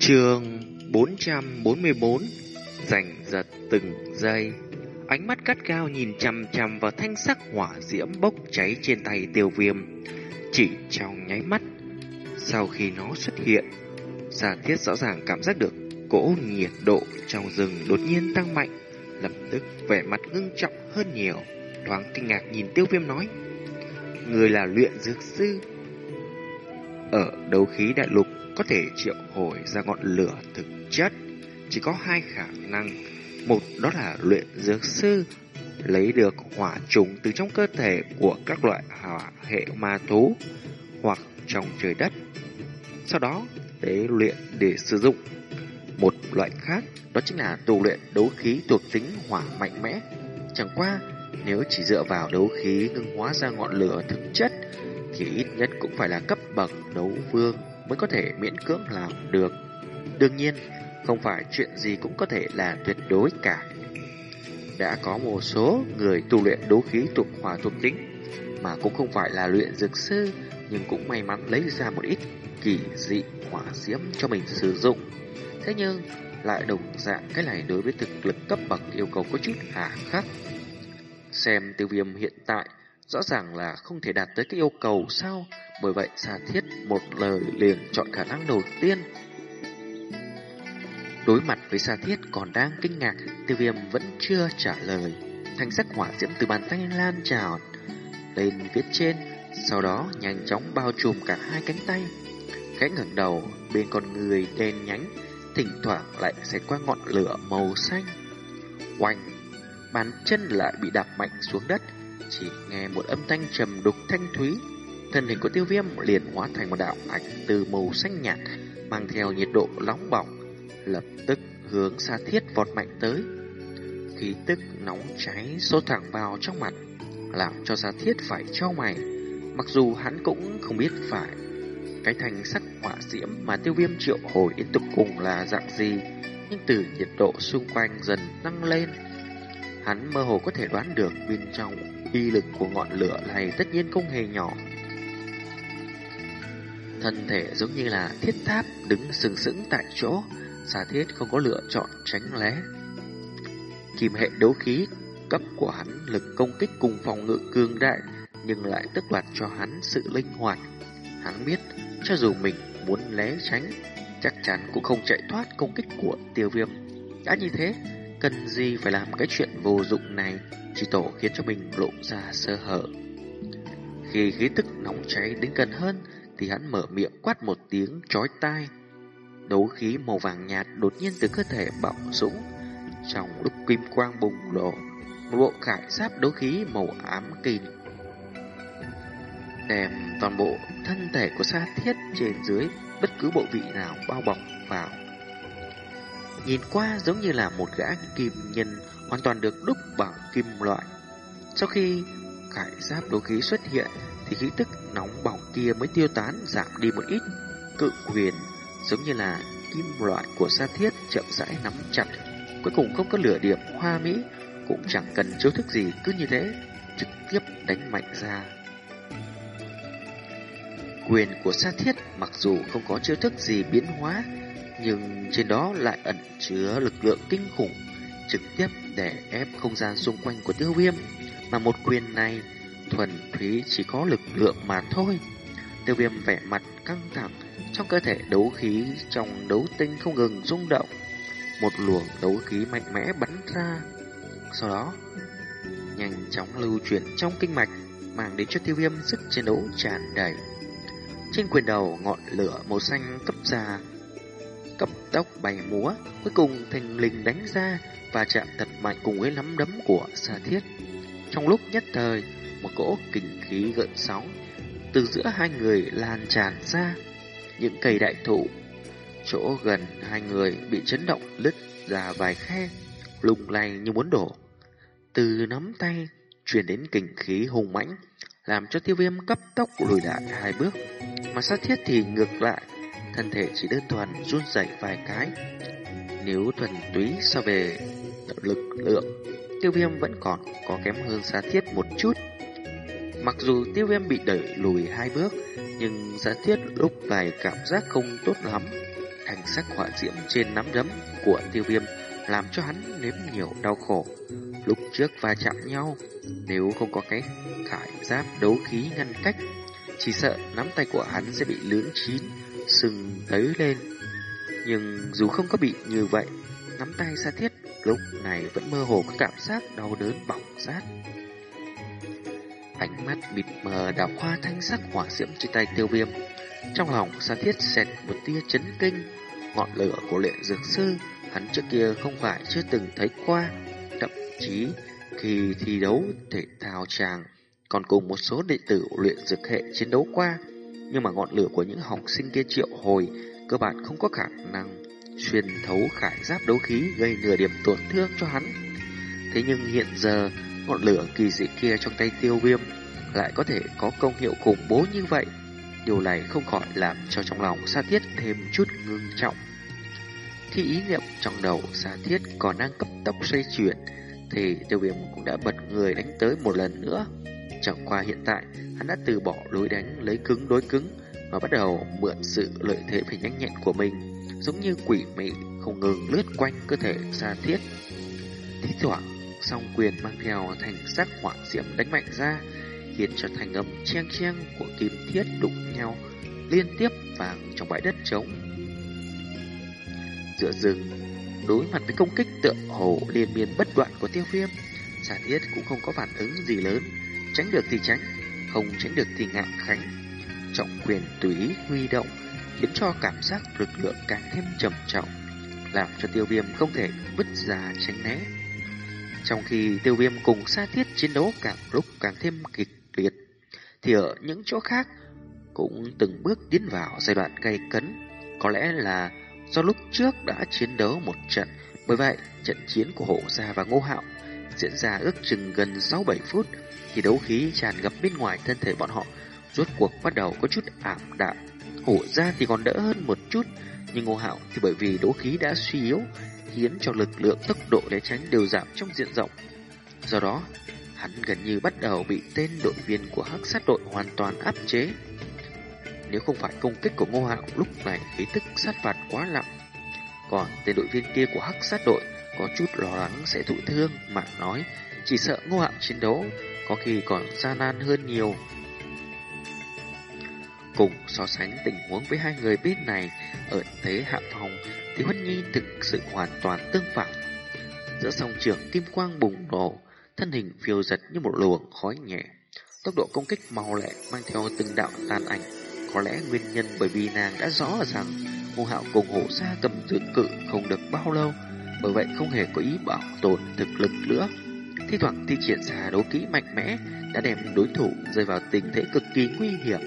Trường 444 Giành giật từng giây. Ánh mắt cắt cao nhìn chằm chằm vào thanh sắc hỏa diễm bốc cháy trên tay tiêu viêm. Chỉ trong nháy mắt, Sau khi nó xuất hiện Giả thiết rõ ràng cảm giác được cỗ nhiệt độ trong rừng đột nhiên tăng mạnh, Lập tức vẻ mặt ngưng trọng hơn nhiều. Thoáng kinh ngạc nhìn tiêu viêm nói, Người là luyện dược sư Ở đấu khí đại lục có thể triệu hồi ra ngọn lửa thực chất. Chỉ có hai khả năng. Một, đó là luyện dược sư, Lấy được hỏa trùng từ trong cơ thể của các loại hỏa hệ ma thú Hoặc trong trời đất. Sau đó, tế luyện để sử dụng. Một loại khác, đó chính là tu luyện đấu khí thuộc tính hỏa mạnh mẽ. Chẳng qua, nếu chỉ dựa vào đấu khí ngưng hóa ra ngọn lửa thực chất, Thì ít nhất cũng phải là cấp bậc đấu vương mới có thể miễn cưỡng làm được. Đương nhiên, không phải chuyện gì cũng có thể là tuyệt đối cả. Đã có một số người tu luyện đấu khí thuộc hỏa thuộc tính, Mà cũng không phải là luyện dược sư, Nhưng cũng may mắn lấy ra một ít kỳ dị hỏa diễm cho mình sử dụng. Thế nhưng, lại đồng dạng cái này đối với thực lực cấp bậc yêu cầu có chút hà khắc. Xem tiêu viêm hiện tại rõ ràng là không thể đạt tới cái yêu cầu sao? Bởi vậy xa thiết một lời liền chọn khả năng đầu tiên. Đối mặt với xa thiết còn đang kinh ngạc, Tiêu viêm vẫn chưa trả lời. Thanh sắc hỏa diễm từ bàn tay lan trào Lên phía trên, Sau đó nhanh chóng bao trùm cả hai cánh tay. Khẽ ngẩng đầu, Bên con người đen nhánh Thỉnh thoảng lại sẽ qua ngọn lửa màu xanh. Oanh! Bàn chân lại bị đạp mạnh xuống đất. Chỉ nghe một âm thanh trầm đục thanh thúy. Thân hình của tiêu viêm liền hóa thành một đạo ảnh từ màu xanh nhạt, Mang theo nhiệt độ nóng bỏng, Lập tức hướng xa thiết vọt mạnh tới. Khí tức nóng cháy xô thẳng vào trong mặt, Làm cho xa thiết phải trao mày, Mặc dù hắn cũng không biết phải. Cái thành sắc hỏa diễm mà tiêu viêm triệu hồi đến tục cùng là dạng gì, Nhưng từ nhiệt độ xung quanh dần tăng lên Hắn mơ hồ có thể đoán được bên trong uy lực của ngọn lửa này tất nhiên không hề nhỏ. Thân thể giống như là thiết tháp đứng sừng sững tại chỗ, giả thiết không có lựa chọn tránh né. Kim hệ đấu khí cấp của hắn lực công kích cùng phòng ngự cường đại, nhưng lại tức đoạt cho hắn sự linh hoạt. Hắn biết, cho dù mình muốn né tránh, chắc chắn cũng không chạy thoát công kích của tiêu viêm. Đã như thế, Cần gì phải làm cái chuyện vô dụng này? Chỉ tổ khiến cho mình lộ ra sơ hở. Khi khí tức nóng cháy đến gần hơn, Thì hắn mở miệng quát một tiếng chói tai. Đấu khí màu vàng nhạt đột nhiên từ cơ thể bạo dũng, Trong lúc kim quang bùng nổ, Một bộ khải giáp đấu khí màu ám kìn Đem toàn bộ thân thể của sa thiết trên dưới Bất cứ bộ vị nào bao bọc vào. Nhìn qua giống như là một gã kim nhân hoàn toàn được đúc bằng kim loại. Sau khi khải giáp đấu khí xuất hiện, thì khí tức nóng bỏng kia mới tiêu tán, giảm đi một ít. Cự quyền giống như là kim loại của sa thiết chậm rãi nắm chặt. Cuối cùng không có lửa điểm, hoa mỹ, cũng chẳng cần chiêu thức gì, cứ như thế, trực tiếp đánh mạnh ra. Quyền của sa thiết mặc dù không có chiêu thức gì biến hóa nhưng trên đó lại ẩn chứa lực lượng kinh khủng, trực tiếp để ép không gian xung quanh của tiêu viêm. Mà một quyền này thuần túy chỉ có lực lượng mà thôi. Tiêu viêm vẻ mặt căng thẳng, trong cơ thể đấu khí trong đấu tinh không ngừng rung động. Một luồng đấu khí mạnh mẽ bắn ra. Sau đó, nhanh chóng lưu chuyển trong kinh mạch, mang đến cho tiêu viêm sức chiến đấu tràn đầy. Trên quyền đầu, ngọn lửa màu xanh cấp ra cấp tốc bay múa, cuối cùng thành linh đánh ra và chạm thật mạnh cùng với nắm đấm của xa thiết. Trong lúc nhất thời, một cỗ kình khí gợn sóng từ giữa hai người lan tràn ra. Những cây đại thụ, chỗ gần hai người bị chấn động lứt ra vài khe, lung lay như muốn đổ. Từ nắm tay truyền đến kình khí hùng mãnh, làm cho tiêu viêm cấp tốc lùi lại hai bước, mà sát thiết thì ngược lại thân thể chỉ đơn thuần run rẩy vài cái. Nếu thuần túy so về lực lượng, tiêu viêm vẫn còn có kém hơn giá thiết một chút. Mặc dù tiêu viêm bị đẩy lùi hai bước, nhưng giá thiết lúc này cảm giác không tốt lắm. thành sắc hỏa diễm trên nắm đấm của tiêu viêm làm cho hắn nếm nhiều đau khổ. Lúc trước va chạm nhau, nếu không có cái khải giáp đấu khí ngăn cách, chỉ sợ nắm tay của hắn sẽ bị lưỡng chín, sừng thấy lên. Nhưng dù không có bị như vậy, nắm tay Sa Thiết lúc này vẫn mơ hồ có cảm giác đau đớn bỏng rát. Ánh mắt bịt mờ đảo qua thanh sắc hỏa diễm trên tay tiêu viêm. Trong lòng Sa Thiết xẹt một tia chấn kinh, ngọn lửa của luyện dược sư, hắn trước kia không phải chưa từng thấy qua. Thậm chí khi thi đấu thể thao chàng còn cùng một số đệ tử luyện dược hệ chiến đấu qua, nhưng mà ngọn lửa của những học sinh kia triệu hồi cơ bản không có khả năng xuyên thấu khải giáp đấu khí gây nửa điểm tổn thương cho hắn. Thế nhưng hiện giờ, ngọn lửa kỳ dị kia trong tay tiêu viêm lại có thể có công hiệu khủng bố như vậy. Điều này không khỏi làm cho trong lòng Sa Thiết thêm chút ngưng trọng. Khi ý niệm trong đầu Sa Thiết còn đang cấp tốc xoay chuyển, thì tiêu viêm cũng đã bật người đánh tới một lần nữa. Chẳng qua hiện tại, hắn đã từ bỏ lối đánh lấy cứng đối cứng, và bắt đầu mượn sự lợi thế về nhanh nhẹn của mình, giống như quỷ mị không ngừng lướt quanh cơ thể Sa Thiết. Thế thoảng, song quyền mang theo thành sắc hỏa diễm đánh mạnh ra, khiến cho thành âm chen chen của kim thiết đụng nhau liên tiếp vàng trong bãi đất trống. Giữa rừng, đối mặt với công kích tượng hồ liên miên bất đoạn của tiêu viêm, Sa Thiết cũng không có phản ứng gì lớn, tránh được thì tránh, không tránh được thì ngạn khánh. Trọng quyền tùy ý huy động, khiến cho cảm giác lực lượng càng thêm trầm trọng, làm cho tiêu viêm không thể vứt ra tránh né. Trong khi tiêu viêm cùng Sa Thiết chiến đấu càng lúc càng thêm kịch liệt, thì ở những chỗ khác cũng từng bước tiến vào giai đoạn gay cấn. Có lẽ là do lúc trước đã chiến đấu một trận, bởi vậy trận chiến của Hộ Gia và Ngô Hạo diễn ra ước chừng gần 6-7 phút, thì đấu khí tràn ngập bên ngoài thân thể bọn họ rốt cuộc bắt đầu có chút ảm đạm. Hổ ra thì còn đỡ hơn một chút, nhưng Ngô Hạo thì bởi vì đấu khí đã suy yếu, khiến cho lực lượng tốc độ né tránh đều giảm trong diện rộng. Do đó, hắn gần như bắt đầu bị tên đội viên của hắc sát đội hoàn toàn áp chế. Nếu không phải công kích của Ngô Hạo lúc này ý thức sát phạt quá nặng, còn tên đội viên kia của hắc sát đội có chút lo lắng sẽ thụ thương mà nói, chỉ sợ Ngô Hạo chiến đấu có khi còn gian nan hơn nhiều. Cùng so sánh tình huống với hai người bên này ở thế hạ phòng thì Huân Nhi thực sự hoàn toàn tương phản. Giữa song trường kim quang bùng nổ, thân hình phiêu giật như một luồng khói nhẹ. Tốc độ công kích mau lẹ mang theo từng đạo tàn ảnh. Có lẽ nguyên nhân bởi vì nàng đã rõ rằng Ngô Hạo cùng hổ xa cầm tự cự không được bao lâu, bởi vậy không hề có ý bảo tồn thực lực nữa. Thi thoảng thi triển ra đấu kỹ mạnh mẽ đã đem đối thủ rơi vào tình thế cực kỳ nguy hiểm.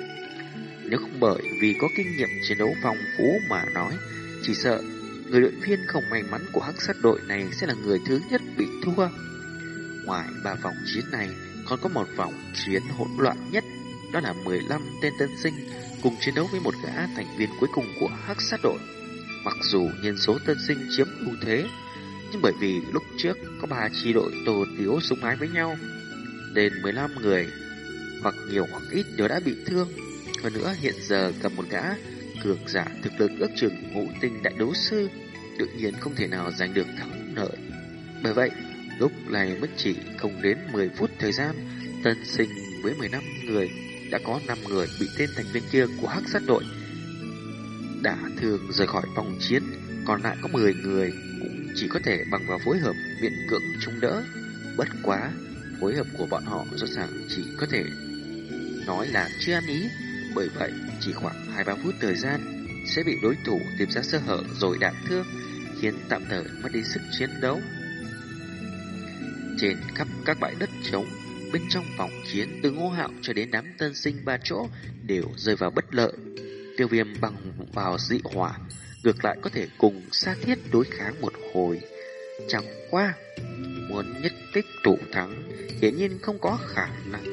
Nếu không bởi vì có kinh nghiệm chiến đấu phong phú mà nói, chỉ sợ người đội viên không may mắn của hắc sát đội này sẽ là người thứ nhất bị thua. Ngoài ba vòng chiến này, còn có một vòng chiến hỗn loạn nhất, đó là 15 tên tân sinh cùng chiến đấu với một gã thành viên cuối cùng của hắc sát đội. Mặc dù nhân số tân sinh chiếm ưu thế, nhưng bởi vì lúc trước có ba chi đội tổ tiếu súng ái với nhau, nên 15 người, hoặc nhiều hoặc ít đều đã bị thương. Hơn nữa hiện giờ cầm một gã cường giả thực lực ước chừng ngũ tinh đại đấu sư, tự nhiên không thể nào giành được thắng lợi. Bởi vậy, lúc này mới chỉ không đến 10 phút thời gian, tân sinh với 15 người đã có 5 người bị tên thành viên kia của hắc sát đội đã thường rời khỏi vòng chiến, còn lại có 10 người chỉ có thể bằng vào phối hợp biện cưỡng chống đỡ. Bất quá, phối hợp của bọn họ rõ ràng chỉ có thể nói là chưa ăn ý, bởi vậy chỉ khoảng 2-3 phút thời gian sẽ bị đối thủ tìm ra sơ hở rồi đạn thương, khiến tạm thời mất đi sức chiến đấu. Trên khắp các bãi đất trống, bên trong vòng chiến từ ngô hạo cho đến đám tân sinh ba chỗ đều rơi vào bất lợi. Tiêu viêm bằng vào dị hỏa, ngược lại có thể cùng xa thiết đối kháng một hồi. Chẳng qua, muốn nhất tích tụ thắng, hiển nhiên không có khả năng.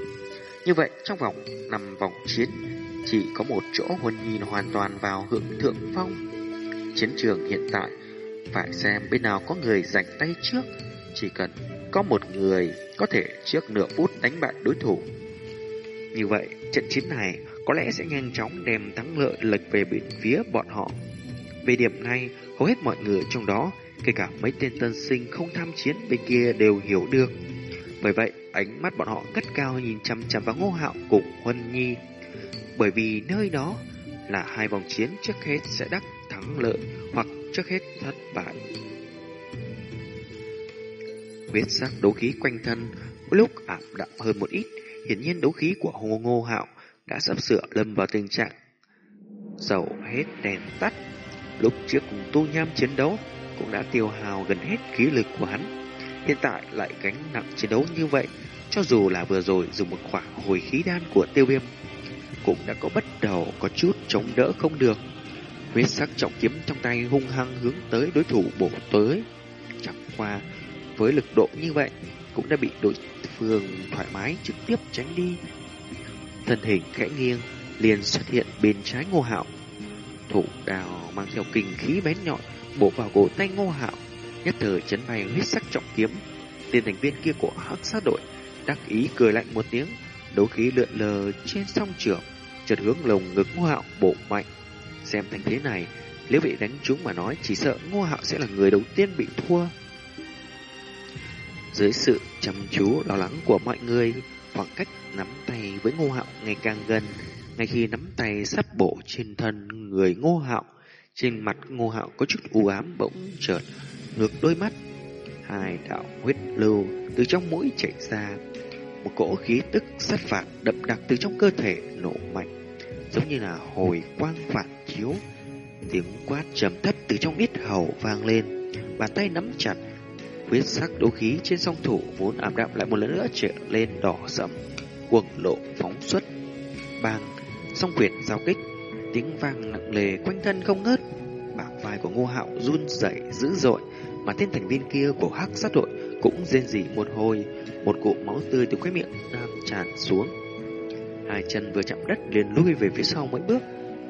Như vậy, trong vòng năm vòng chiến, chỉ có một chỗ huân nhìn hoàn toàn vào hưởng thượng phong. Chiến trường hiện tại, phải xem bên nào có người giành tay trước, chỉ cần có một người có thể trước nửa phút đánh bại đối thủ. Như vậy, trận chiến này có lẽ sẽ nhanh chóng đem thắng lợi lệch về bên phía bọn họ. Về điểm này, hầu hết mọi người trong đó, kể cả mấy tên tân sinh không tham chiến bên kia đều hiểu được. Bởi vậy, ánh mắt bọn họ cất cao nhìn chăm chăm vào Ngô Hạo cùng Huân Nhi. Bởi vì nơi đó là hai vòng chiến trước hết sẽ đắc thắng lợi hoặc trước hết thất bại. Huyết sắc đấu khí quanh thân lúc ảm đạm hơn một ít, hiển nhiên đấu khí của Hồ Ngô Hạo đã sắp sửa lâm vào tình trạng dầu hết đèn tắt. Lúc trước cùng Tu Nham chiến đấu cũng đã tiêu hào gần hết khí lực của hắn. Hiện tại lại gánh nặng chiến đấu như vậy, cho dù là vừa rồi dùng một khoảng hồi khí đan của tiêu viêm, cũng đã có bắt đầu có chút chống đỡ không được. Huyết sắc trọng kiếm trong tay hung hăng hướng tới đối thủ bổ tới. Chẳng qua, với lực độ như vậy, cũng đã bị đối phương thoải mái trực tiếp tránh đi. Thân hình khẽ nghiêng, liền xuất hiện bên trái ngô hạo. Thủ đào mang theo kinh khí bén nhọn, bổ vào cổ tay ngô hạo, nhất thời chấn bay huyết sắc trọng kiếm. Tên thành viên kia của hắc sát đội đắc ý cười lạnh một tiếng, đấu khí lượn lờ trên song trường, chợt hướng lồng ngực ngô hạo bổ mạnh. Xem thành thế này, nếu bị đánh trúng mà nói, chỉ sợ ngô hạo sẽ là người đầu tiên bị thua. Dưới sự chăm chú lo lắng của mọi người, khoảng cách nắm tay với ngô hạo ngày càng gần, ngay khi nắm tay sắp bổ trên thân người ngô hạo, trên mặt ngô hạo có chút u ám bỗng chợt ngược đôi mắt. Hai đạo huyết lưu từ trong mũi chảy ra, một cỗ khí tức sát phạt đậm đặc từ trong cơ thể nổ mạnh, giống như là hồi quang phản chiếu. Tiếng quát trầm thấp từ trong ít hầu vang lên, bàn tay nắm chặt huyết sắc đấu khí trên song thủ vốn ảm đạm lại một lần nữa trở lên đỏ sẫm, cuồng lộ phóng xuất. Bang, song quyền giao kích, tiếng vang nặng nề quanh thân không ngớt. Bả vai của Ngô Hạo run rẩy dữ dội, mà tên thành viên kia của Hắc sát đội cũng rên rỉ một hồi, một cụm máu tươi từ khóe miệng đang tràn xuống. Hai chân vừa chạm đất liền lui về phía sau mấy bước,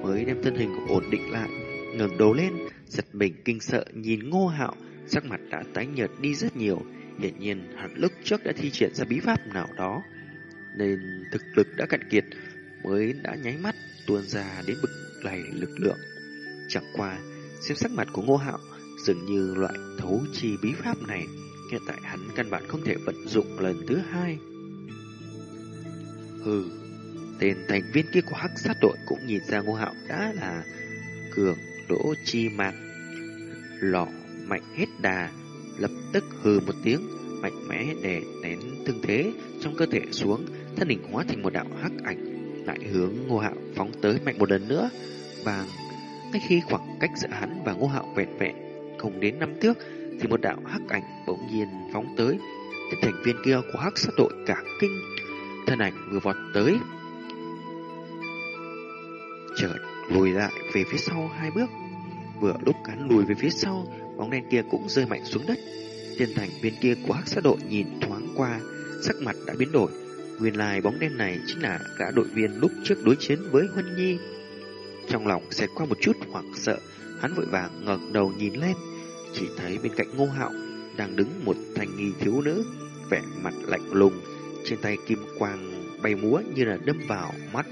mới đem thân hình ổn định lại, ngẩng đầu lên, giật mình kinh sợ nhìn Ngô Hạo sắc mặt đã tái nhợt đi rất nhiều, hiển nhiên hắn lúc trước đã thi triển ra bí pháp nào đó, nên thực lực đã cạn kiệt, mới đã nháy mắt tuôn ra đến bực này lực lượng. Chẳng qua, xem sắc mặt của Ngô Hạo dường như loại thấu chi bí pháp này, hiện tại hắn căn bản không thể vận dụng lần thứ hai. Hừ, tên thành viên kia của hắc sát đội cũng nhìn ra Ngô Hạo đã là cường đỗ chi mạc, lọ mạnh hết đà, lập tức hừ một tiếng, mạnh mẽ để nén thương thế trong cơ thể xuống, thân hình hóa thành một đạo hắc ảnh, lại hướng Ngô Hạo phóng tới mạnh một lần nữa. Và ngay khi khoảng cách giữa hắn và Ngô Hạo vẹn vẹn không đến năm thước, thì một đạo hắc ảnh bỗng nhiên phóng tới. Cái thành viên kia của hắc sát đội cả kinh, thân ảnh vừa vọt tới, chợt lùi lại về phía sau hai bước. Vừa lúc hắn lùi về phía sau, bóng đen kia cũng rơi mạnh xuống đất. Tên thành viên kia của hắc sát đội nhìn thoáng qua, sắc mặt đã biến đổi. Nguyên lai bóng đen này chính là gã đội viên lúc trước đối chiến với Huân Nhi. Trong lòng xẹt qua một chút hoảng sợ, hắn vội vàng ngẩng đầu nhìn lên, chỉ thấy bên cạnh Ngô Hạo đang đứng một thanh nghi thiếu nữ, vẻ mặt lạnh lùng, trên tay kim quang bay múa như là đâm vào mắt,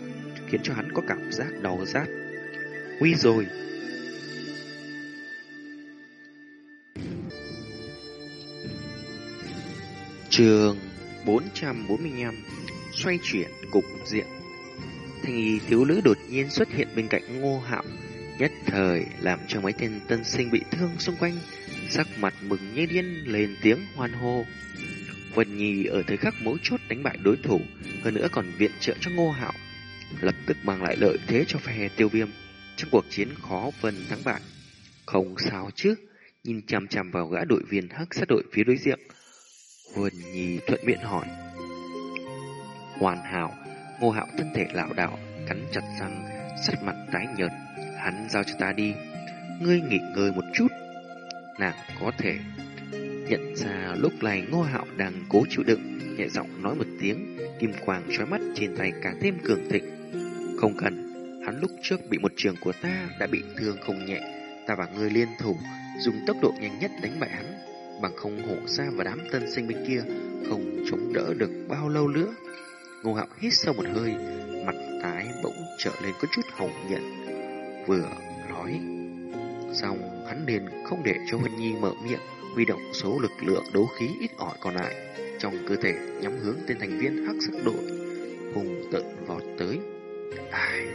khiến cho hắn có cảm giác đau rát. Nguy rồi! Trường 445 Xoay chuyển cục diện. Thanh y thiếu nữ đột nhiên xuất hiện bên cạnh ngô hạo, Nhất thời làm cho mấy tên tân sinh bị thương xung quanh, Sắc mặt mừng như điên lên tiếng hoan hô. Vân Nhi ở thời khắc mấu chốt đánh bại đối thủ, Hơn nữa còn viện trợ cho ngô hạo, Lập tức mang lại lợi thế cho phe tiêu viêm. Trong cuộc chiến khó phần thắng bại, Không sao chứ? Nhìn chằm chằm vào gã đội viên hắc sát đội phía đối diện Quân Nhi thuận miệng hỏi. Hoàn hảo, ngô hạo thân thể lảo đảo, cắn chặt răng, sắc mặt tái nhợt. Hắn giao cho ta đi, ngươi nghỉ ngơi một chút. Nàng có thể nhận ra lúc này ngô hạo đang cố chịu đựng, nhẹ giọng nói một tiếng, kim quang trói mắt trên tay càng thêm cường thịnh. Không cần, hắn lúc trước bị một trường của ta đã bị thương không nhẹ, ta và ngươi liên thủ, dùng tốc độ nhanh nhất đánh bại hắn bằng không hổ ra và đám tân sinh bên kia không chống đỡ được bao lâu nữa. Ngô Hạo hít sâu một hơi, mặt tái bỗng trở lên có chút hồng nhận, vừa nói. Xong hắn liền không để cho Huân Nhi mở miệng, huy động số lực lượng đấu khí ít ỏi còn lại trong cơ thể nhắm hướng tên thành viên hắc sắc đội hùng tận vọt tới. Ai,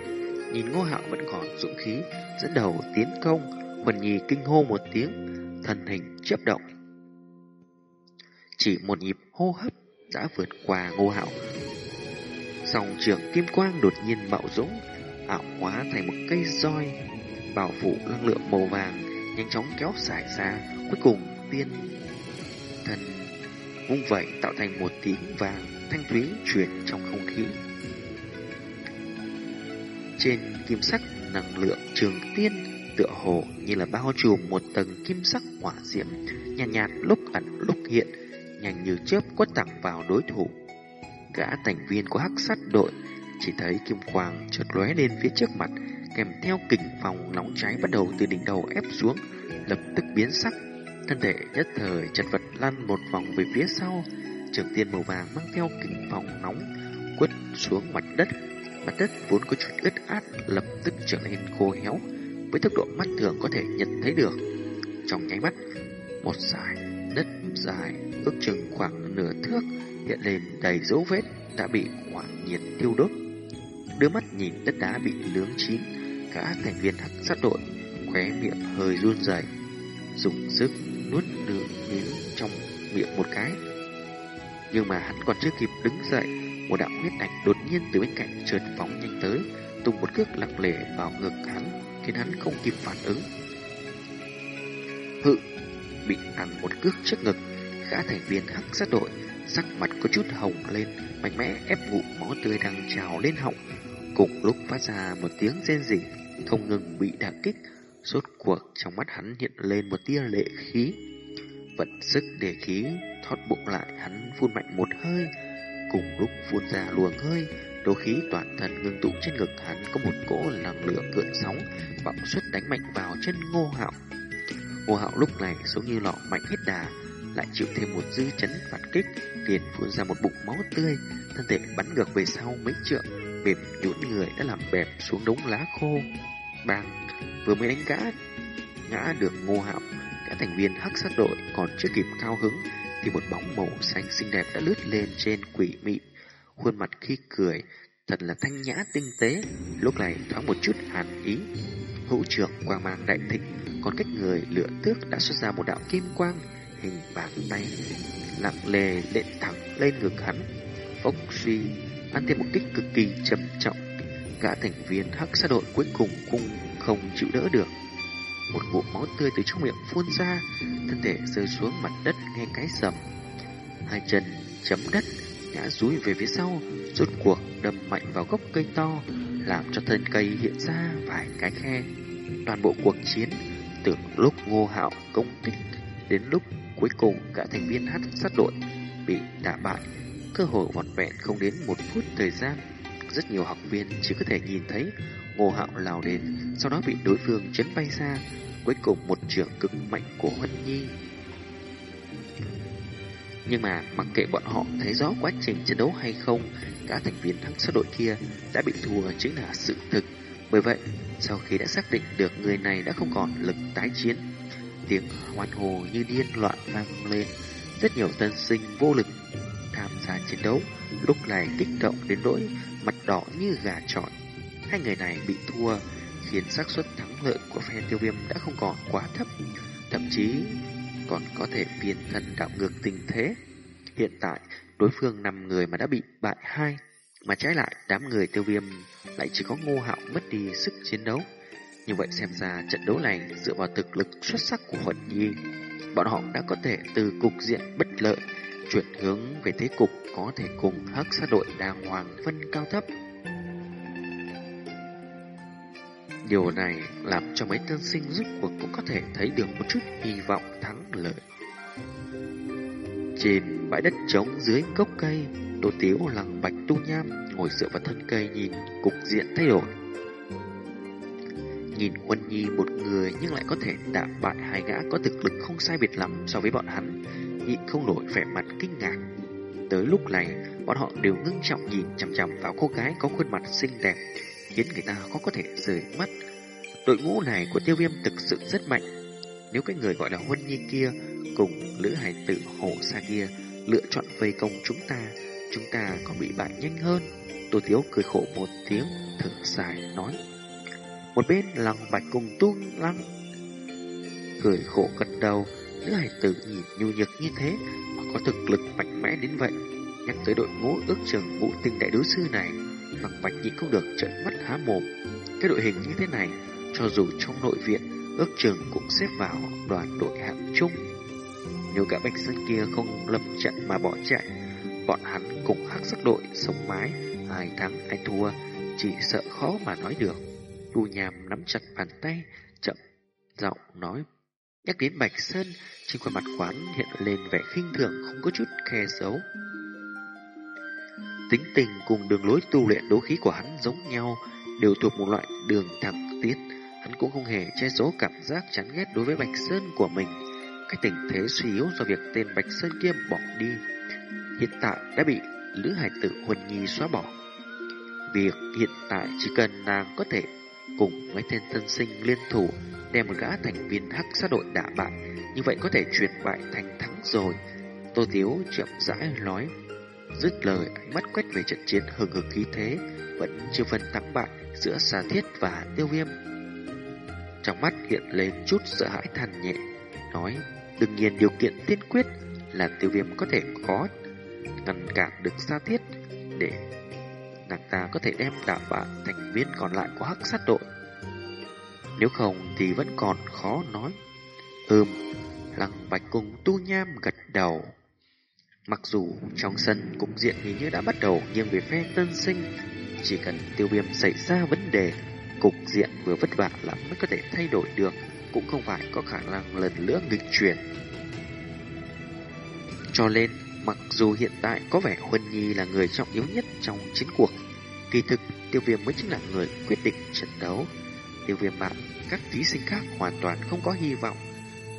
nhìn Ngô Hạo vẫn còn dũng khí dẫn đầu tiến công, Huân Nhi kinh hô một tiếng, thân hình chớp động. Chỉ một nhịp hô hấp đã vượt qua Ngô Hạo. Song trường kim quang đột nhiên bạo dũng, ảo hóa thành một cây roi bảo phủ năng lượng màu vàng nhanh chóng kéo dài ra cuối cùng tiên thần vung vậy tạo thành một tiếng vàng thanh thúy chuyển trong không khí. Trên kim sắc năng lượng trường tiên tựa hồ như là bao trùm một tầng kim sắc hỏa diễm nhàn nhạt, nhạt lúc ẩn lúc hiện nhanh như chớp quất thẳng vào đối thủ gã thành viên của hắc sát đội chỉ thấy kim quang chợt lóe lên phía trước mặt kèm theo kình phòng nóng cháy bắt đầu từ đỉnh đầu ép xuống, lập tức biến sắc. Thân thể nhất thời chật vật lăn một vòng về phía sau, trường tiên màu vàng mang theo kình phòng nóng quất xuống mặt đất. Mặt đất vốn có chút ướt át lập tức trở nên khô héo, với tốc độ mắt thường có thể nhận thấy được. Trong nháy mắt, một dải đất dài ước chừng khoảng nửa thước hiện lên đầy dấu vết đã bị hỏa nhiệt tiêu đốt. Đưa mắt nhìn đất đá bị nướng chín, cả thành viên hắc sát đội khóe miệng hơi run rẩy, dùng sức nuốt đường miếng trong miệng một cái. Nhưng mà hắn còn chưa kịp đứng dậy, một đạo huyết ảnh đột nhiên từ bên cạnh trượt phóng nhanh tới, tung một cước lặng lề vào ngực hắn, khiến hắn không kịp phản ứng. Hự bị ăn một cước trước ngực, gã thành viên hắc sát đội sắc mặt có chút hồng lên, mạnh mẽ ép ngụm máu tươi đang trào lên họng, cùng lúc phát ra một tiếng rên rỉ không ngừng bị đả kích, rốt cuộc trong mắt hắn hiện lên một tia lệ khí. Vận sức để khí thoát bụng lại hắn phun mạnh một hơi, cùng lúc phun ra luồng hơi, đồ khí toàn thân ngưng tụ trên ngực hắn có một cỗ năng lượng gợn sóng bạo xuất đánh mạnh vào chân Ngô Hạo. Ngô Hạo lúc này giống như lọ mạnh hết đà, lại chịu thêm một dư chấn phản kích, liền phun ra một bụng máu tươi, thân thể bắn ngược về sau mấy trượng, mềm nhũn người đã làm bẹp xuống đống lá khô. Bang, vừa mới đánh gã, ngã được ngô hạo, cả thành viên hắc sát đội còn chưa kịp cao hứng, thì một bóng màu xanh xinh đẹp đã lướt lên trên quỷ mị. Khuôn mặt khi cười, thật là thanh nhã tinh tế, lúc này thoáng một chút hàn ý. Hữu trưởng quang mang đại thịnh, còn cách người lửa tước đã xuất ra một đạo kim quang, hình bàn tay, lặng lề đệm thẳng lên ngực hắn. Phốc suy, ăn thêm một kích cực kỳ trầm trọng Gã thành viên hắc sát đội cuối cùng cũng không chịu đỡ được. Một ngụm máu tươi từ trong miệng phun ra, thân thể rơi xuống mặt đất nghe cái sầm. Hai chân chấm đất, ngã rúi về phía sau, rốt cuộc đâm mạnh vào gốc cây to, làm cho thân cây hiện ra vài cái khe. Toàn bộ cuộc chiến, từ lúc ngô hạo công kích đến lúc cuối cùng cả thành viên hát sát đội bị đả bại, cơ hội vọn vẹn không đến một phút thời gian. Rất nhiều học viên chỉ có thể nhìn thấy Ngô Hạo lao đến, sau đó bị đối phương chấn bay xa. Cuối cùng một trường cực mạnh của Huân Nhi. Nhưng mà mặc kệ bọn họ thấy rõ quá trình chiến đấu hay không, cả thành viên thắng sát đội kia đã bị thua chính là sự thực. Bởi vậy, sau khi đã xác định được người này đã không còn lực tái chiến, tiếng hoan hồ như điên loạn vang lên. Rất nhiều tân sinh vô lực tham gia chiến đấu, lúc này kích động đến nỗi mặt đỏ như gà trọi. Hai người này bị thua, khiến xác suất thắng lợi của phe tiêu viêm đã không còn quá thấp, thậm chí còn có thể biến thân đảo ngược tình thế. Hiện tại, đối phương 5 người mà đã bị bại hai, mà trái lại đám người tiêu viêm lại chỉ có ngô hạo mất đi sức chiến đấu. Như vậy xem ra trận đấu này dựa vào thực lực xuất sắc của Huẩn Nhi, bọn họ đã có thể từ cục diện bất lợi chuyển hướng về thế cục có thể cùng hắc sát đội đàng hoàng phân cao thấp. Điều này làm cho mấy tân sinh rút cuộc cũng có thể thấy được một chút hy vọng thắng lợi. Trên bãi đất trống dưới gốc cây, Tô Tiếu lằng bạch tu nham ngồi dựa vào thân cây nhìn cục diện thay đổi. Nhìn Quân Nhi một người nhưng lại có thể đạp bại hai gã có thực lực không sai biệt lắm so với bọn hắn, nhịn không nổi vẻ mặt kinh ngạc. Tới lúc này, bọn họ đều ngưng trọng nhìn chằm chằm vào cô gái có khuôn mặt xinh đẹp, khiến người ta khó có thể rời mắt. Đội ngũ này của tiêu viêm thực sự rất mạnh. Nếu cái người gọi là Huân Nhi kia cùng Lữ Hải tử hổ xa kia lựa chọn vây công chúng ta, chúng ta có bị bại nhanh hơn. Tô Tiếu cười khổ một tiếng, thở dài nói. Một bên lăng bạch cùng tu lăng cười khổ gật đầu, nữ hải tử nhìn nhu nhược như thế mà có thực lực mạnh mẽ đến vậy. Nhắc tới đội ngũ ước chừng ngũ tinh đại đối sư này, lăng bạch nhìn không được trợn mắt há mồm. Cái đội hình như thế này, cho dù trong nội viện, ước chừng cũng xếp vào đoàn đội hạng chung. Nếu cả Bạch Sơn kia không lập trận mà bỏ chạy, bọn hắn cùng hắc sắc đội sống mái, ai thắng ai thua, chỉ sợ khó mà nói được. Tu nhàm nắm chặt bàn tay, chậm giọng nói. Nhắc đến Bạch Sơn, trên khuôn mặt quán hiện lên vẻ khinh thường không có chút khe giấu. Tính tình cùng đường lối tu luyện đấu khí của hắn giống nhau, đều thuộc một loại đường thẳng tiết. Hắn cũng không hề che giấu cảm giác chán ghét đối với Bạch Sơn của mình. Cái tình thế suy yếu do việc tên Bạch Sơn kia bỏ đi, hiện tại đã bị Lữ Hải Tử Huân Nhi xóa bỏ. Việc hiện tại chỉ cần nàng có thể cùng mấy tên tân sinh liên thủ đem một gã thành viên hắc sát đội đả bại, như vậy có thể chuyển bại thành thắng rồi. Tô Tiếu chậm rãi nói, dứt lời ánh mắt quét về trận chiến hừng hực khí thế, vẫn chưa phân thắng bại giữa xà thiết và tiêu viêm. Trong mắt hiện lên chút sợ hãi than nhẹ, nói, đương nhiên điều kiện tiên quyết là tiêu viêm có thể khó ngăn cản được xa thiết để nàng ta có thể đem đả bại thành viên còn lại của hắc sát đội. Nếu không thì vẫn còn khó nói. Ừm, lăng bạch cùng tu nham gật đầu. Mặc dù trong sân cũng diện hình như đã bắt đầu nghiêng về phe tân sinh, chỉ cần tiêu viêm xảy ra vấn đề, cục diện vừa vất vả lắm mới có thể thay đổi được, cũng không phải có khả năng lần nữa nghịch chuyển. Cho nên, mặc dù hiện tại có vẻ Huân Nhi là người trọng yếu nhất trong chiến cuộc, kỳ thực tiêu viêm mới chính là người quyết định trận đấu. Tiêu viêm bạn, các thí sinh khác hoàn toàn không có hy vọng,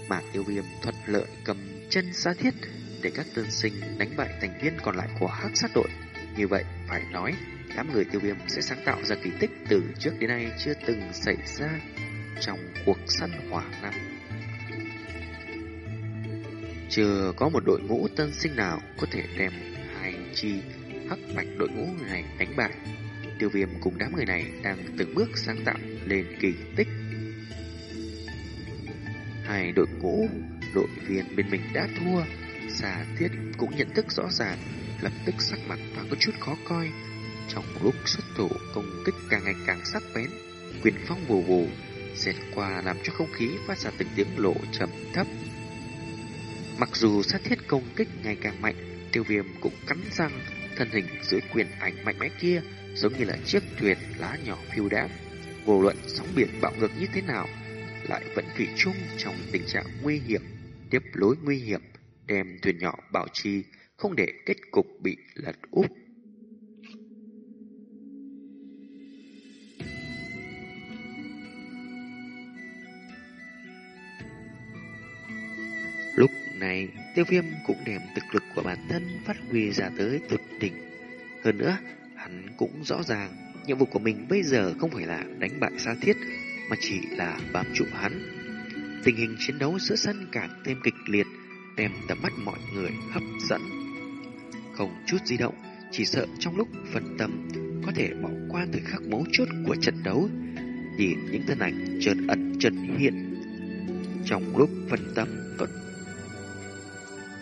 mà tiêu viêm thuận lợi cầm chân xa thiết để các tân sinh đánh bại thành viên còn lại của hắc sát đội. Như vậy, phải nói, đám người tiêu viêm sẽ sáng tạo ra kỳ tích từ trước đến nay chưa từng xảy ra trong cuộc săn hỏa năm. Chưa có một đội ngũ tân sinh nào có thể đem hai chi hắc bạch đội ngũ này đánh bại. Tiêu viêm cùng đám người này đang từng bước sáng tạo lên kỳ tích. Hai đội ngũ, đội viên bên mình đã thua, Xà thiết cũng nhận thức rõ ràng, lập tức sắc mặt và có chút khó coi. Trong lúc xuất thủ công kích càng ngày càng sắc bén, quyền phong vù vù, xẹt qua làm cho không khí phát ra từng tiếng lộ trầm thấp. Mặc dù sát thiết công kích ngày càng mạnh, tiêu viêm cũng cắn răng, thân hình dưới quyền ảnh mạnh mẽ kia giống như là chiếc thuyền lá nhỏ phiêu đãng. Vô luận sóng biển bạo ngược như thế nào, lại vẫn thủy chung trong tình trạng nguy hiểm, tiếp lối nguy hiểm đem thuyền nhỏ bảo trì, không để kết cục bị lật úp. Này, tiêu viêm cũng đem thực lực của bản thân phát huy ra tới tuyệt đỉnh. Hơn nữa, hắn cũng rõ ràng, nhiệm vụ của mình bây giờ không phải là đánh bại xa thiết, mà chỉ là bám trụ hắn. Tình hình chiến đấu giữa sân càng thêm kịch liệt, đem tầm mắt mọi người hấp dẫn. Không chút di động, chỉ sợ trong lúc phân tâm có thể bỏ qua thời khắc mấu chốt của trận đấu. Nhìn những thân ảnh chợt ẩn chợt hiện. Trong lúc phân tâm còn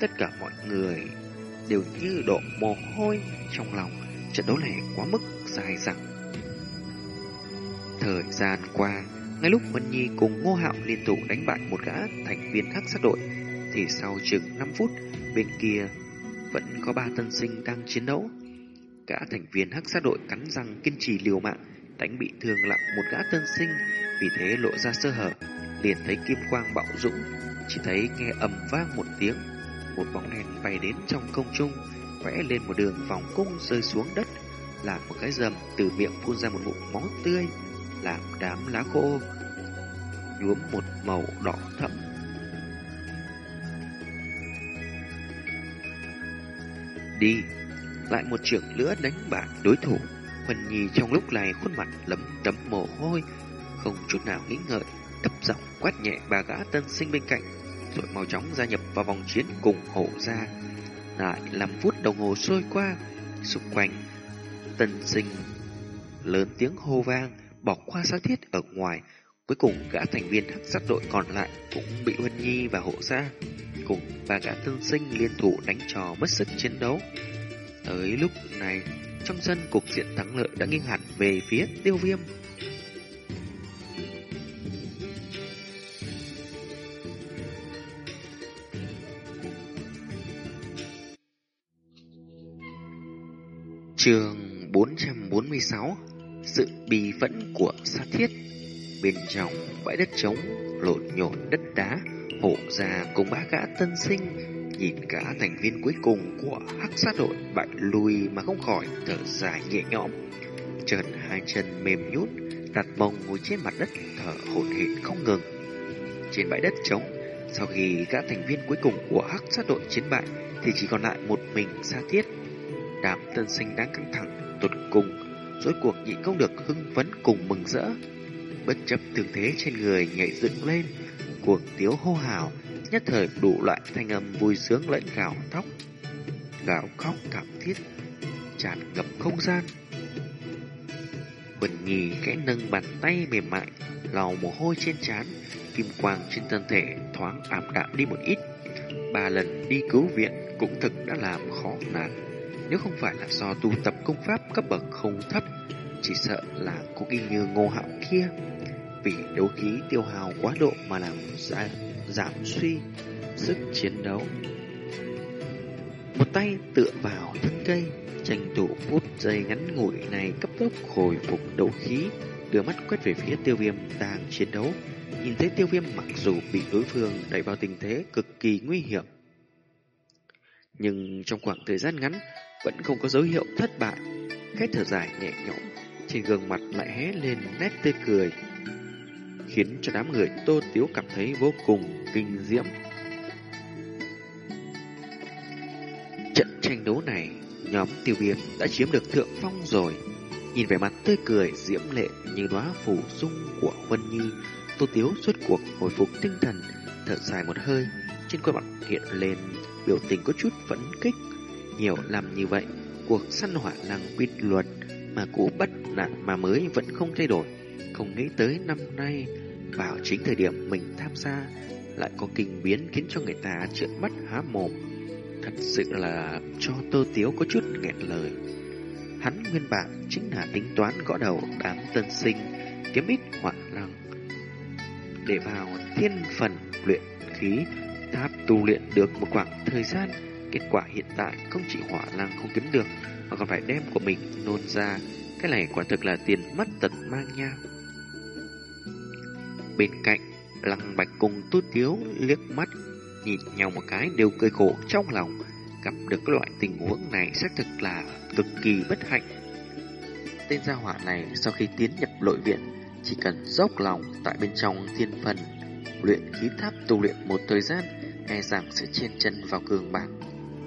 tất cả mọi người đều như đổ mồ hôi trong lòng. Trận đấu này quá mức dài dẳng. Thời gian qua, ngay lúc Vân Nhi cùng Ngô Hạo liên tục đánh bại một gã thành viên hắc sát đội, thì sau chừng 5 phút, bên kia vẫn có ba tân sinh đang chiến đấu. Cả thành viên hắc sát đội cắn răng kiên trì liều mạng, đánh bị thương lặng một gã tân sinh, vì thế lộ ra sơ hở, liền thấy kim quang bạo dũng, chỉ thấy nghe ầm vang một tiếng, một bóng đèn bay đến trong không trung, vẽ lên một đường vòng cung rơi xuống đất, làm một cái rầm từ miệng phun ra một ngụm máu tươi, làm đám lá khô nhuốm một màu đỏ thẫm. Đi Lại một trưởng lửa đánh bại đối thủ. Huân Nhi trong lúc này khuôn mặt lấm tấm mồ hôi không chút nào nghĩ ngợi, thấp giọng quát nhẹ bà gã tân sinh bên cạnh, rồi mau chóng gia nhập vào vòng chiến cùng hổ ra. Lại làm phút đồng hồ trôi qua, xung quanh tần sinh lớn tiếng hô vang, bỏ qua sát thiết ở ngoài. Cuối cùng gã thành viên hắc sát đội còn lại cũng bị Huân Nhi và hộ ra cùng ba gã tân sinh liên thủ đánh trò mất sức chiến đấu. Tới lúc này, trong sân cục diện thắng lợi đã nghiêng hẳn về phía tiêu viêm. Trường 446 Sự bi vẫn của sát thiết. Bên trong bãi đất trống, Lộn nhộn đất đá, Hộ già cùng ba gã tân sinh, Nhìn cả thành viên cuối cùng Của hắc sát đội bại lùi Mà không khỏi thở dài nhẹ nhõm. Trần hai chân mềm nhút Đặt mông ngồi trên mặt đất Thở hổn hển không ngừng. Trên bãi đất trống, Sau khi các thành viên cuối cùng của hắc sát đội chiến bại, Thì chỉ còn lại một mình xa thiết. Đám tân sinh đang căng thẳng tột cùng, rốt cuộc nhịn không được hưng phấn cùng mừng rỡ. Bất chấp thương thế trên người nhảy dựng lên, cuồng tiếu hô hào, nhất thời đủ loại thanh âm vui sướng lẫn gào thóc, gào khóc thảm thiết, tràn ngập không gian. Quần nhì kẽ nâng bàn tay mềm mại, lau mồ hôi trên trán, kim quang trên thân thể thoáng ảm đạm đi một ít. Ba lần đi cứu viện cũng thực đã làm khó nàng. Nếu không phải là do tu tập công pháp cấp bậc không thấp, chỉ sợ là có ghi như ngô hạo kia. Vì đấu khí tiêu hào quá độ mà làm ra, giảm suy sức chiến đấu. Một tay tựa vào thân cây, tranh thủ phút giây ngắn ngủi này cấp tốc hồi phục đấu khí, đưa mắt quét về phía tiêu viêm đang chiến đấu. Nhìn thấy tiêu viêm mặc dù bị đối phương đẩy vào tình thế cực kỳ nguy hiểm. Nhưng trong khoảng thời gian ngắn, vẫn không có dấu hiệu thất bại. Cái thở dài nhẹ nhõm, trên gương mặt lại hé lên nét tươi cười, khiến cho đám người tô tiếu cảm thấy vô cùng kinh diễm. Trận tranh đấu này, nhóm tiêu viêm đã chiếm được thượng phong rồi. Nhìn vẻ mặt tươi cười diễm lệ như đóa phủ dung của huân Nhi, Tô Tiếu suốt cuộc hồi phục tinh thần, thở dài một hơi, trên khuôn mặt hiện lên biểu tình có chút phấn kích. Nhiều làm như vậy, cuộc săn hỏa lăng quy luật mà cũ bất nạn mà mới vẫn không thay đổi. Không nghĩ tới năm nay, vào chính thời điểm mình tham gia, lại có kinh biến khiến cho người ta trợn mắt há mồm. Thật sự là cho Tô Tiếu có chút nghẹn lời. Hắn nguyên bản chính là tính toán gõ đầu đám tân sinh, kiếm ít hỏa lăng. Để vào thiên phần luyện khí tháp tu luyện được một khoảng thời gian Kết quả hiện tại không chỉ hỏa lang không kiếm được, Mà còn phải đem của mình nôn ra. Cái này quả thực là tiền mất tật mang nha. Bên cạnh, Lăng bạch cùng tu tiếu liếc mắt, Nhìn nhau một cái đều cười khổ trong lòng. Gặp được cái loại tình huống này xác thực là cực kỳ bất hạnh. Tên gia hỏa này sau khi tiến nhập nội viện, Chỉ cần dốc lòng tại bên trong thiên phần, Luyện khí tháp tu luyện một thời gian E rằng sẽ trên chân vào cường bảng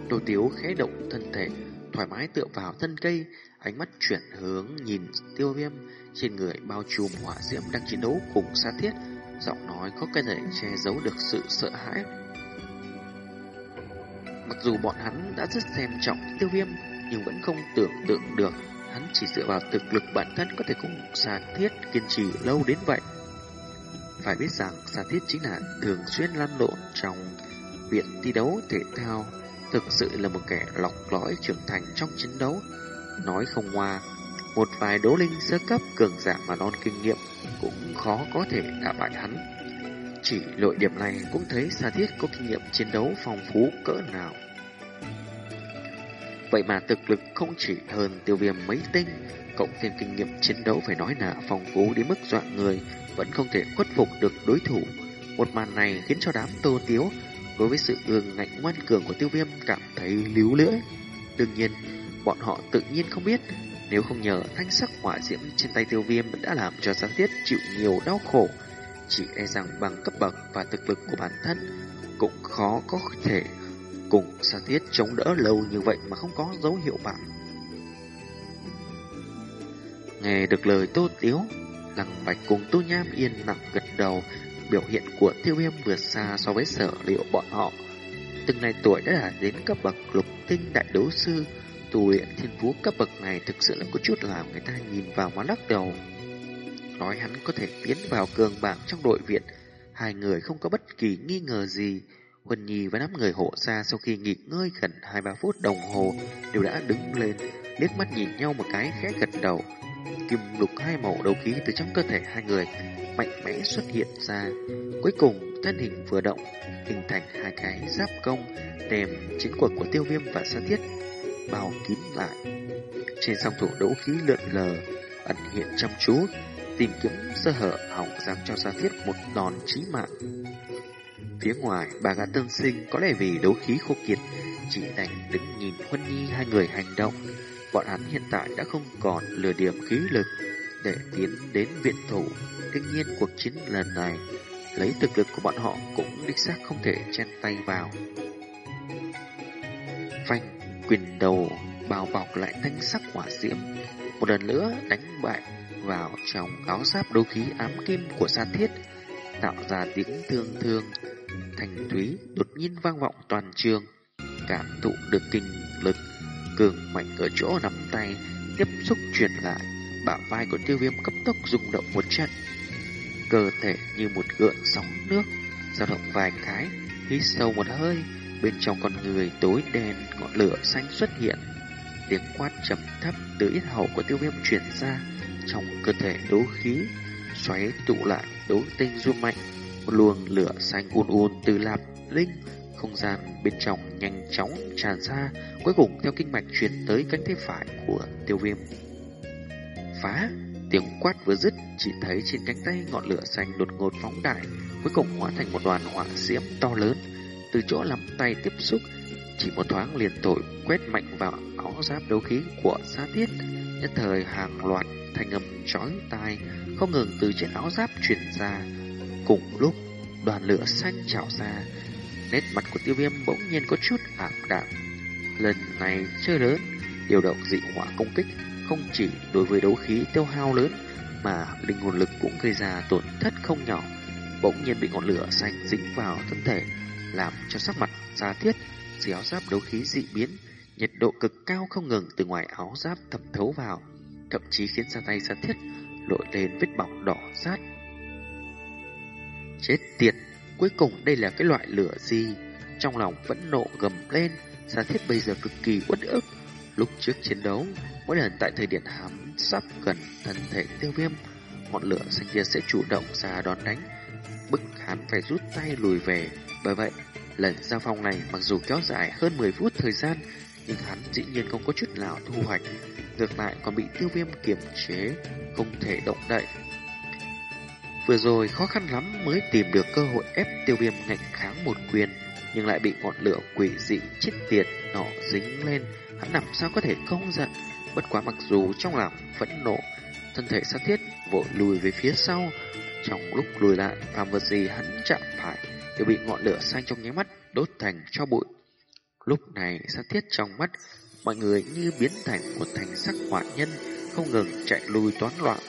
đồ Tiếu khẽ động thân thể, thoải mái tựa vào thân cây, ánh mắt chuyển hướng nhìn tiêu viêm trên người bao trùm hỏa diễm đang chiến đấu cùng xa thiết, giọng nói có cái thể che giấu được sự sợ hãi. Mặc dù bọn hắn đã rất xem trọng tiêu viêm, nhưng vẫn không tưởng tượng được hắn chỉ dựa vào thực lực bản thân có thể cùng xa thiết kiên trì lâu đến vậy. Phải biết rằng xa thiết chính là thường xuyên lăn lộn trong viện thi đấu thể thao thực sự là một kẻ lọc lõi trưởng thành trong chiến đấu. Nói không hoa, một vài đấu linh sơ cấp cường giả mà non kinh nghiệm cũng khó có thể đả bại hắn. Chỉ lội điểm này cũng thấy xa Thiết có kinh nghiệm chiến đấu phong phú cỡ nào. Vậy mà thực lực không chỉ hơn tiêu viêm mấy tinh, cộng thêm kinh nghiệm chiến đấu phải nói là phong phú đến mức dọa người, vẫn không thể khuất phục được đối thủ. Một màn này khiến cho đám tô tiếu đối với sự ương ngạnh ngoan cường của tiêu viêm cảm thấy líu lưỡi. Đương nhiên, bọn họ tự nhiên không biết nếu không nhờ thanh sắc hỏa diễm trên tay tiêu viêm đã làm cho giáng thiết chịu nhiều đau khổ. Chỉ e rằng bằng cấp bậc và thực lực của bản thân cũng khó có thể cùng sa thiết chống đỡ lâu như vậy mà không có dấu hiệu bại. Nghe được lời tô tiếu, Lăng Bạch cùng Tô Nham yên lặng gật đầu, biểu hiện của tiêu viêm vượt xa so với sở liệu bọn họ. Từng này tuổi đã đạt đến cấp bậc lục tinh đại đấu sư, tu luyện thiên phú cấp bậc này thực sự là có chút làm người ta nhìn vào mà lắc đầu. Nói hắn có thể tiến vào cường bảng trong đội viện, hai người không có bất kỳ nghi ngờ gì. Huân Nhi và năm người hộ gia sau khi nghỉ ngơi gần hai ba phút đồng hồ đều đã đứng lên, liếc mắt nhìn nhau một cái khẽ gật đầu. Kim lục hai màu đấu khí từ trong cơ thể hai người mạnh mẽ xuất hiện ra. Cuối cùng, thân hình vừa động, hình thành hai cái giáp công, đem chiến quật của tiêu viêm và sa thiết bao kín lại. Trên song thủ đấu khí lượn lờ, ẩn hiện chăm chú, tìm kiếm sơ hở hỏng dám cho sa thiết một đòn chí mạng. Phía ngoài, bà gã tân sinh có lẽ vì đấu khí khô kiệt, chỉ đành đứng nhìn Huân Nhi hai người hành động. Bọn hắn hiện tại đã không còn lừa điểm khí lực để tiến đến viện thủ. Đương nhiên cuộc chiến lần này, lấy thực lực của bọn họ cũng đích xác không thể chen tay vào. Phanh, quyền đầu bao bọc lại thanh sắc hỏa diễm, một lần nữa đánh bại vào trong áo giáp đấu khí ám kim của sa thiết, tạo ra tiếng thương thương, thành thúy đột nhiên vang vọng toàn trường, cảm thụ được kinh lực cường mạnh ở chỗ nắm tay tiếp xúc truyền lại, bả vai của tiêu viêm cấp tốc rung động một trận, cơ thể như một gợn sóng nước, dao động vài cái, hít sâu một hơi, bên trong con người tối đen ngọn lửa xanh xuất hiện, tiếng quát trầm thấp từ ít hầu của tiêu viêm truyền ra trong cơ thể đấu khí xoáy tụ lại đấu tinh run mạnh một luồng lửa xanh un un từ lạp linh không gian bên trong nhanh chóng tràn ra cuối cùng theo kinh mạch truyền tới cánh tay phải của tiêu viêm. Phá! Tiếng quát vừa dứt chỉ thấy trên cánh tay ngọn lửa xanh đột ngột phóng đại cuối cùng hóa thành một đoàn hỏa diễm to lớn. Từ chỗ nắm tay tiếp xúc chỉ một thoáng liền tội quét mạnh vào áo giáp đấu khí của xa tiết nhất thời hàng loạt thanh âm chói tai không ngừng từ trên áo giáp truyền ra. Cùng lúc, đoàn lửa xanh trào ra, nét mặt của tiêu viêm bỗng nhiên có chút ảm đạm. Lần này chơi lớn, điều động dị hỏa công kích không chỉ đối với đấu khí tiêu hao lớn mà linh hồn lực cũng gây ra tổn thất không nhỏ. Bỗng nhiên bị ngọn lửa xanh dính vào thân thể, làm cho sắc mặt da thiết, dưới áo giáp đấu khí dị biến, nhiệt độ cực cao không ngừng từ ngoài áo giáp thẩm thấu vào thậm chí khiến ra tay da thiết lội lên vết bỏng đỏ rát. Chết tiệt, cuối cùng đây là cái loại lửa gì? Trong lòng vẫn nộ gầm lên, Sa thiết bây giờ cực kỳ uất ức. Lúc trước chiến đấu, mỗi lần tại thời điểm hắn sắp gần thân thể tiêu viêm, ngọn lửa xanh kia sẽ chủ động ra đón đánh, bức hắn phải rút tay lùi về. Bởi vậy, lần giao phong này mặc dù kéo dài hơn 10 phút thời gian, nhưng hắn dĩ nhiên không có chút nào thu hoạch, ngược lại còn bị tiêu viêm kiềm chế, không thể động đậy. Vừa rồi khó khăn lắm mới tìm được cơ hội ép tiêu viêm ngạnh kháng một quyền, nhưng lại bị ngọn lửa quỷ dị chết tiệt nọ dính lên, hắn làm sao có thể không giận, bất quá mặc dù trong lòng phẫn nộ, thân thể sát thiết vội lùi về phía sau, trong lúc lùi lại, phàm vật gì hắn chạm phải đều bị ngọn lửa xanh trong nháy mắt đốt thành cho bụi. Lúc này sát thiết trong mắt mọi người như biến thành một thành sắc hỏa nhân không ngừng chạy lùi toán loạn.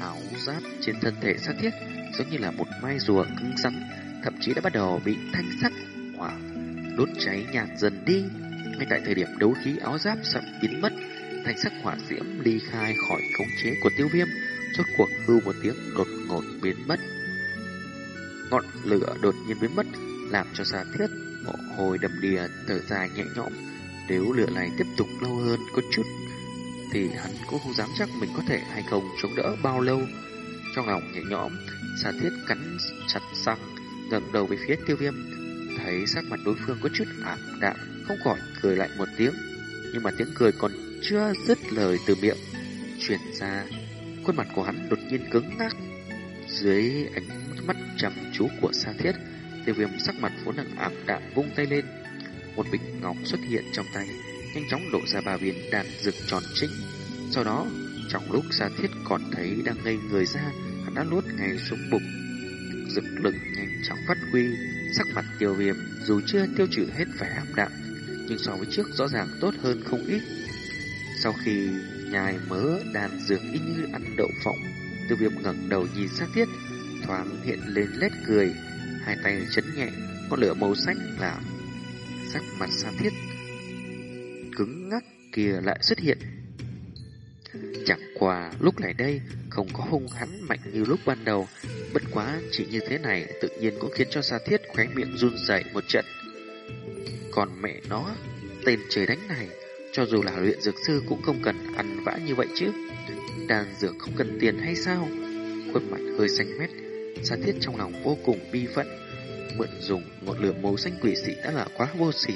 Áo giáp trên thân thể sát thiết giống như là một mai rùa cứng rắn, thậm chí đã bắt đầu bị thanh sắc hỏa đốt cháy nhạt dần đi. Ngay tại thời điểm đấu khí áo giáp sậm biến mất, thanh sắc hỏa diễm ly khai khỏi khống chế của tiêu viêm, rốt cuộc hưu một tiếng đột ngột biến mất. Ngọn lửa đột nhiên biến mất, làm cho xa thiết mồ hôi đầm đìa thở dài nhẹ nhõm nếu lửa này tiếp tục lâu hơn có chút thì hắn cũng không dám chắc mình có thể hay không chống đỡ bao lâu. Trong lòng nhẹ nhõm Xà thiết cắn chặt răng ngẩng đầu về phía tiêu viêm. Thấy sắc mặt đối phương có chút ảm đạm Không khỏi cười lại một tiếng. Nhưng mà tiếng cười còn chưa dứt lời từ miệng Chuyển ra. Khuôn mặt của hắn đột nhiên cứng ngắc. Dưới ánh mắt chăm chú của xà thiết Tiêu viêm sắc mặt vốn đang ảm đạm vung tay lên. Một bịch ngọc xuất hiện trong tay, nhanh chóng đổ ra ba viên đan dược tròn chính. Sau đó, trong lúc Gia Thiết còn thấy đang ngây người ra, hắn đã nuốt ngay xuống bụng. Dược lực nhanh chóng phát huy, sắc mặt tiêu viêm dù chưa tiêu trừ hết vẻ ảm đạm, nhưng so với trước rõ ràng tốt hơn không ít. Sau khi nhai mớ đàn dược y như ăn đậu phộng, Tiêu viêm ngẩng đầu nhìn sát thiết, thoáng hiện lên lét cười, hai tay chấn nhẹ, con lửa màu xanh làm sắc mặt sát thiết cứng ngắc kia lại xuất hiện. Chẳng qua lúc này đây không có hung hắn mạnh như lúc ban đầu, bất quá chỉ như thế này tự nhiên cũng khiến cho Sa Thiết khóe miệng run rẩy một trận. Còn mẹ nó, tên trời đánh này, cho dù là luyện dược sư cũng không cần ăn vã như vậy chứ. Đàn dược không cần tiền hay sao? Khuôn mặt hơi xanh mét, Sa Thiết trong lòng vô cùng bi phẫn. Mượn dùng ngọn lửa màu xanh quỷ dị đã là quá vô sỉ,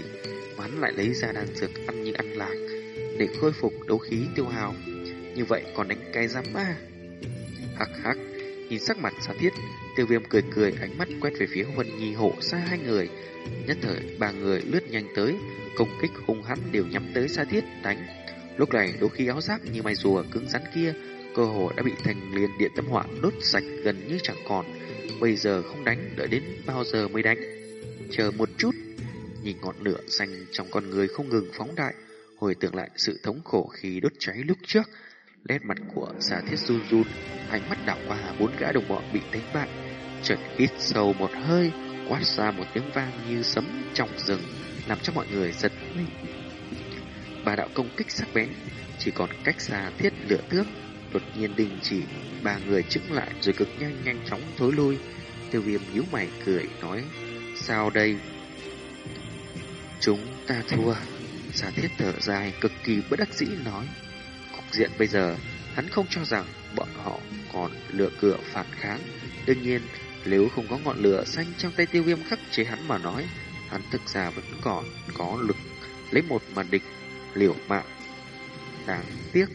hắn lại lấy ra đan dược ăn như ăn lạc để khôi phục đấu khí tiêu hào. Như vậy còn đánh cái giám ba. Hắc hắc, nhìn sắc mặt Sa Thiết, Tiêu Viêm cười cười, ánh mắt quét về phía Huân Nhi hộ xa hai người. Nhất thời ba người lướt nhanh tới, công kích hung hãn đều nhắm tới Sa Thiết đánh. Lúc này đấu khí áo giáp như mai rùa cứng rắn kia, cơ hồ đã bị thành liền điện tâm hỏa đốt sạch gần như chẳng còn. Bây giờ không đánh, đợi đến bao giờ mới đánh. Chờ một chút, nhìn ngọn lửa xanh trong con người không ngừng phóng đại, hồi tưởng lại sự thống khổ khi đốt cháy lúc trước. Nét mặt của Sa Thiết run run, ánh mắt đảo qua bốn gã đồng bọn bị đánh bại, chợt hít sâu một hơi, quát ra một tiếng vang như sấm trong rừng, làm cho mọi người giật mình. Bà đạo công kích sắc bén, chỉ còn cách xa thiết lửa thước, đột nhiên đình chỉ, ba người chứng lại rồi cực nhanh nhanh chóng thối lui. Tiêu viêm nhíu mày cười nói, sao đây? Chúng ta thua. Giả thiết thở dài, cực kỳ bất đắc dĩ nói. Cục diện bây giờ, hắn không cho rằng bọn họ còn lựa cửa phản kháng. Đương nhiên, nếu không có ngọn lửa xanh trong tay tiêu viêm khắc chế hắn mà nói, hắn thực ra vẫn còn có lực lấy một mà địch liều mạng. Đáng tiếc,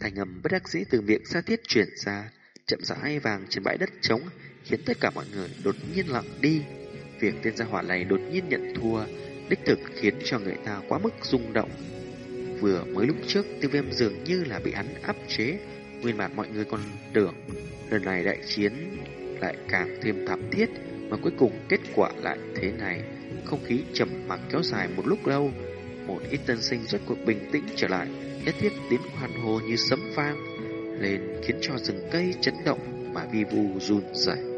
thành âm bất đắc dĩ từ miệng xa thiết chuyển ra, chậm rãi vàng trên bãi đất trống, khiến tất cả mọi người đột nhiên lặng đi. Việc tên gia hỏa này đột nhiên nhận thua, đích thực khiến cho người ta quá mức rung động. Vừa mới lúc trước, tiêu viêm dường như là bị hắn áp chế, nguyên bản mọi người còn tưởng lần này đại chiến lại càng thêm thảm thiết, mà cuối cùng kết quả lại thế này. Không khí trầm mặc kéo dài một lúc lâu, một ít tân sinh rất cuộc bình tĩnh trở lại, nhất thiết tiếng hoàn hồ như sấm vang lên khiến cho rừng cây chấn động mà vi vu run rẩy.